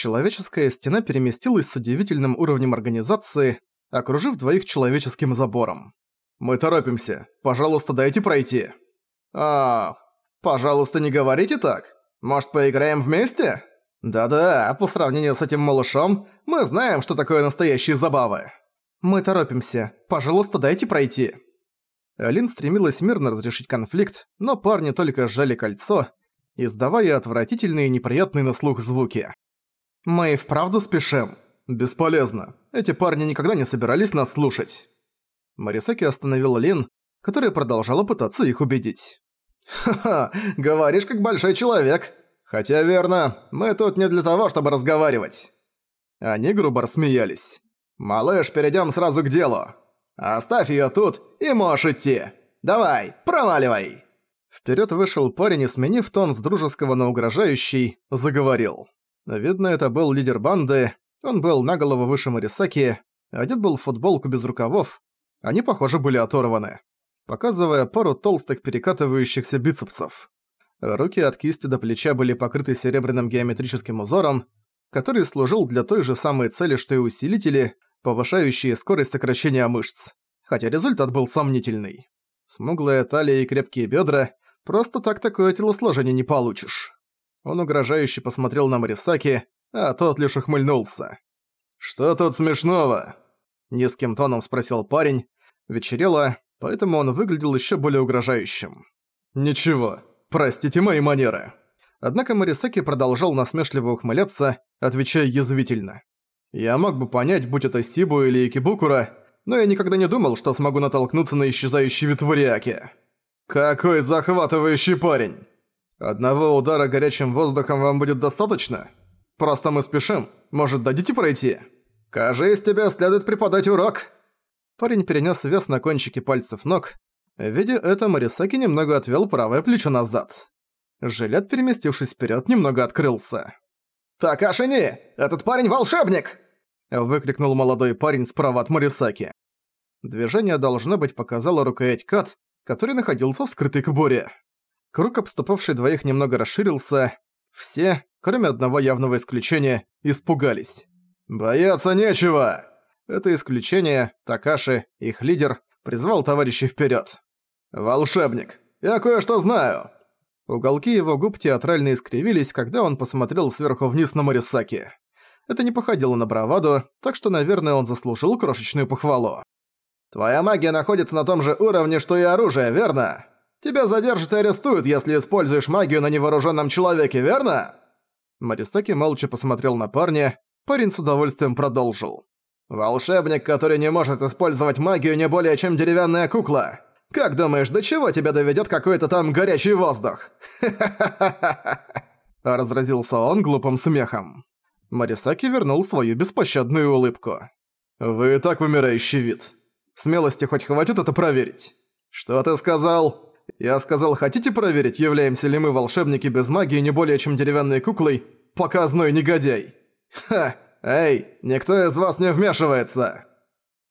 Человеческая стена переместилась с удивительным уровнем организации, окружив двоих человеческим забором. «Мы торопимся. Пожалуйста, дайте пройти». «Ах, пожалуйста, не говорите так. Может, поиграем вместе?» «Да-да, по сравнению с этим малышом, мы знаем, что такое настоящие забавы». «Мы торопимся. Пожалуйста, дайте пройти». Алин стремилась мирно разрешить конфликт, но парни только сжали кольцо, издавая отвратительные и неприятные на слух звуки. «Мы и вправду спешим?» «Бесполезно. Эти парни никогда не собирались нас слушать». Марисаки остановила Лин, которая продолжала пытаться их убедить. «Ха-ха, говоришь как большой человек. Хотя верно, мы тут не для того, чтобы разговаривать». Они грубо рассмеялись. «Малыш, перейдем сразу к делу. Оставь ее тут и можешь идти. Давай, проваливай!» Вперед вышел парень и, сменив тон с дружеского на угрожающий, заговорил. Видно, это был лидер банды, он был на голову выше Марисаки, одет был в футболку без рукавов, они, похоже, были оторваны, показывая пару толстых перекатывающихся бицепсов. Руки от кисти до плеча были покрыты серебряным геометрическим узором, который служил для той же самой цели, что и усилители, повышающие скорость сокращения мышц, хотя результат был сомнительный. Смуглая талия и крепкие бедра, просто так такое телосложение не получишь. Он угрожающе посмотрел на Марисаки, а тот лишь ухмыльнулся. «Что тут смешного?» Низким тоном спросил парень. Вечерело, поэтому он выглядел еще более угрожающим. «Ничего, простите мои манеры». Однако Марисаки продолжал насмешливо ухмыляться, отвечая язвительно. «Я мог бы понять, будь это Сибу или Икибукура, но я никогда не думал, что смогу натолкнуться на исчезающий вид Вариаки. Какой захватывающий парень!» Одного удара горячим воздухом вам будет достаточно? Просто мы спешим. Может, дадите пройти? Кажись, тебе следует преподать урок. Парень перенес вес на кончики пальцев ног. Видя это, Марисаки немного отвел правое плечо назад. Жилет, переместившись вперед, немного открылся. «Так, Ашини! Этот парень волшебник!» выкрикнул молодой парень справа от Марисаки. Движение должно быть показало рукоять Кат, который находился в скрытой кобуре. Круг, обступавший двоих, немного расширился. Все, кроме одного явного исключения, испугались. «Бояться нечего!» Это исключение, Такаши, их лидер, призвал товарищей вперед. «Волшебник! Я кое-что знаю!» Уголки его губ театрально искривились, когда он посмотрел сверху вниз на Морисаки. Это не походило на браваду, так что, наверное, он заслужил крошечную похвалу. «Твоя магия находится на том же уровне, что и оружие, верно?» Тебя задержат и арестуют, если используешь магию на невооруженном человеке, верно?» Марисаки молча посмотрел на парня, парень с удовольствием продолжил. «Волшебник, который не может использовать магию не более чем деревянная кукла. Как думаешь, до чего тебя доведет какой-то там горячий воздух?» Разразился он глупым смехом. Марисаки вернул свою беспощадную улыбку. «Вы и так вымирающий вид. Смелости хоть хватит это проверить?» «Что ты сказал?» Я сказал, хотите проверить, являемся ли мы волшебники без магии не более чем деревянной куклой? Показной негодяй. Ха! Эй, никто из вас не вмешивается!»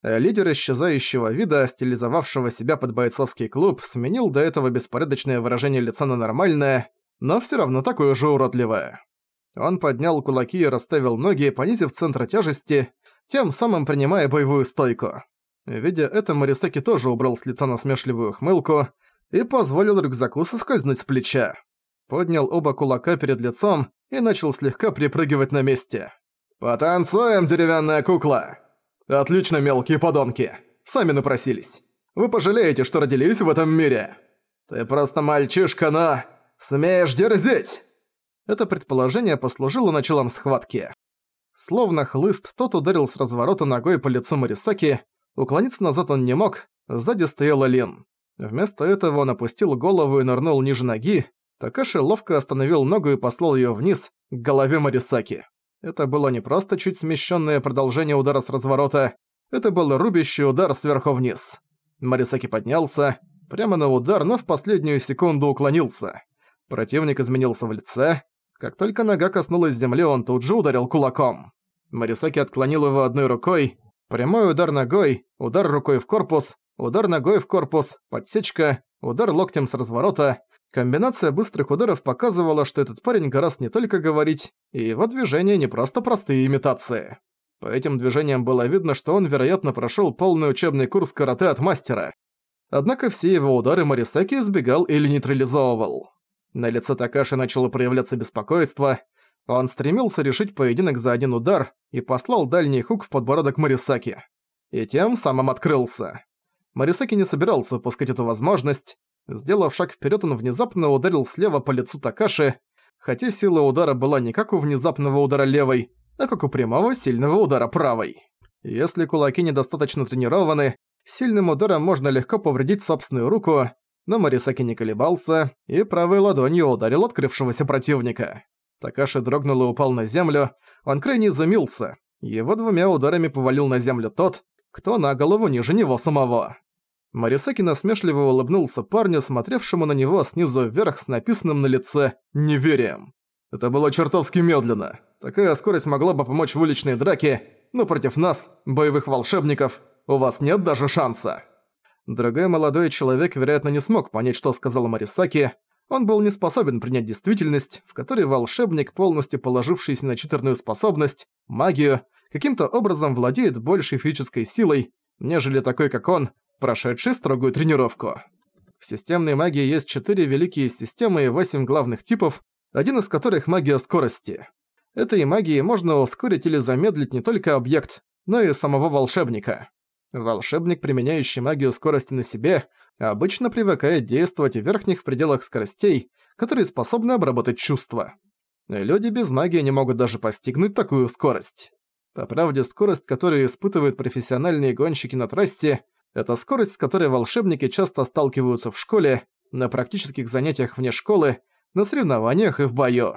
Лидер исчезающего вида, стилизовавшего себя под бойцовский клуб, сменил до этого беспорядочное выражение лица на нормальное, но всё равно такое же уродливое. Он поднял кулаки и расставил ноги, понизив центр тяжести, тем самым принимая боевую стойку. Видя это, Марисаки тоже убрал с лица насмешливую хмылку, и позволил рюкзаку соскользнуть с плеча. Поднял оба кулака перед лицом и начал слегка припрыгивать на месте. «Потанцуем, деревянная кукла!» «Отлично, мелкие подонки! Сами напросились. Вы пожалеете, что родились в этом мире. Ты просто мальчишка, но... Смеешь дерзить!» Это предположение послужило началом схватки. Словно хлыст, тот ударил с разворота ногой по лицу Марисаки, уклониться назад он не мог, сзади стояла Лин. Вместо этого он опустил голову и нырнул ниже ноги. Такаши ловко остановил ногу и послал её вниз, к голове Марисаки. Это было не просто чуть смещенное продолжение удара с разворота, это был рубящий удар сверху вниз. Марисаки поднялся, прямо на удар, но в последнюю секунду уклонился. Противник изменился в лице. Как только нога коснулась земли, он тут же ударил кулаком. Марисаки отклонил его одной рукой, прямой удар ногой, удар рукой в корпус, удар ногой в корпус, подсечка, удар локтем с разворота, Комбинация быстрых ударов показывала, что этот парень гораздо не только говорить, и его движения не просто простые имитации. По этим движениям было видно, что он, вероятно, прошёл полный учебный курс карате от мастера. Однако все его удары Марисаки избегал или нейтрализовывал. На лице Такаши начало проявляться беспокойство. Он стремился решить поединок за один удар и послал дальний хук в подбородок Марисаки. И тем самым открылся. Марисаки не собирался упускать эту возможность. Сделав шаг вперед, он внезапно ударил слева по лицу Такаши, хотя сила удара была не как у внезапного удара левой, а как у прямого сильного удара правой. Если кулаки недостаточно тренированы, сильным ударом можно легко повредить собственную руку, но Марисаки не колебался и правой ладонью ударил открывшегося противника. Такаши дрогнул и упал на землю, он крайне изумился. Его двумя ударами повалил на землю тот, кто на голову ниже него самого. Марисаки насмешливо улыбнулся парню, смотревшему на него снизу вверх с написанным на лице «неверием». Это было чертовски медленно. Такая скорость могла бы помочь в уличной драке, но против нас, боевых волшебников, у вас нет даже шанса. Другой молодой человек, вероятно, не смог понять, что сказал Марисаки. Он был не способен принять действительность, в которой волшебник, полностью положившийся на читерную способность, магию, каким-то образом владеет большей физической силой, нежели такой, как он, прошедший строгую тренировку. В системной магии есть четыре великие системы и восемь главных типов, один из которых магия скорости. Этой магией можно ускорить или замедлить не только объект, но и самого волшебника. Волшебник, применяющий магию скорости на себе, обычно привыкает действовать в верхних пределах скоростей, которые способны обработать чувства. Люди без магии не могут даже постигнуть такую скорость. По правде, скорость, которую испытывают профессиональные гонщики на трассе, это скорость, с которой волшебники часто сталкиваются в школе, на практических занятиях вне школы, на соревнованиях и в бою.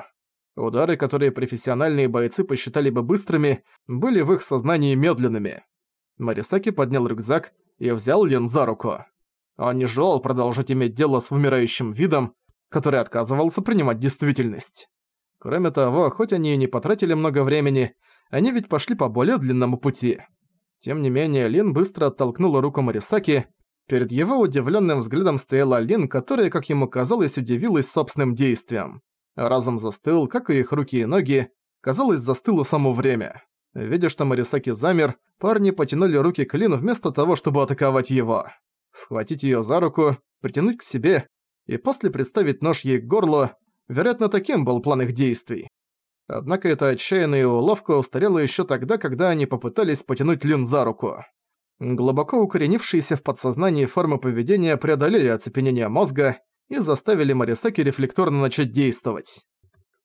Удары, которые профессиональные бойцы посчитали бы быстрыми, были в их сознании медленными. Марисаки поднял рюкзак и взял Лин за руку. Он не желал продолжать иметь дело с вымирающим видом, который отказывался принимать действительность. Кроме того, хоть они и не потратили много времени, они ведь пошли по более длинному пути. Тем не менее, Лин быстро оттолкнула руку Марисаки. Перед его удивленным взглядом стояла Лин, которая, как ему казалось, удивилась собственным действием. Разум застыл, как и их руки и ноги. Казалось, застыло само время. Видя, что Марисаки замер, парни потянули руки к Лин вместо того, чтобы атаковать его. Схватить её за руку, притянуть к себе и после приставить нож ей к горлу, вероятно, таким был план их действий. Однако эта отчаянная уловка устарела ещё тогда, когда они попытались потянуть Лин за руку. Глубоко укоренившиеся в подсознании формы поведения преодолели оцепенение мозга и заставили Марисаки рефлекторно начать действовать.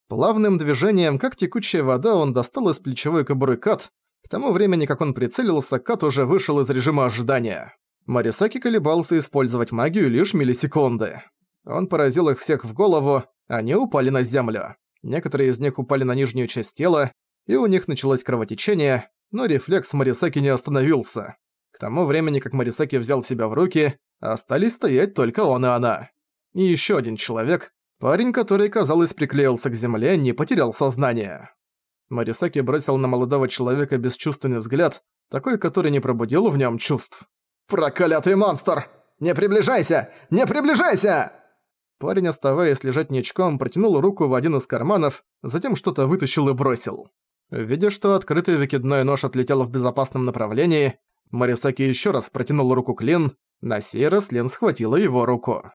Плавным движением, как текучая вода, он достал из плечевой кобуры кат. К тому времени, как он прицелился, кат уже вышел из режима ожидания. Марисаки колебался использовать магию лишь миллисекунды. Он поразил их всех в голову, они упали на землю. Некоторые из них упали на нижнюю часть тела, и у них началось кровотечение, но рефлекс Марисаки не остановился. К тому времени, как Марисаки взял себя в руки, остались стоять только он и она. И ещё один человек, Парень, который, казалось, приклеился к земле, не потерял сознание. Марисаки бросил на молодого человека бесчувственный взгляд, такой, который не пробудил в нем чувств. «Проклятый монстр! Не приближайся! Не приближайся!» Парень, оставаясь лежать ничком, протянул руку в один из карманов, затем что-то вытащил и бросил. Видя, что открытый выкидной нож отлетел в безопасном направлении, Марисаки еще раз протянул руку к Лин, на сей раз Лин схватила его руку.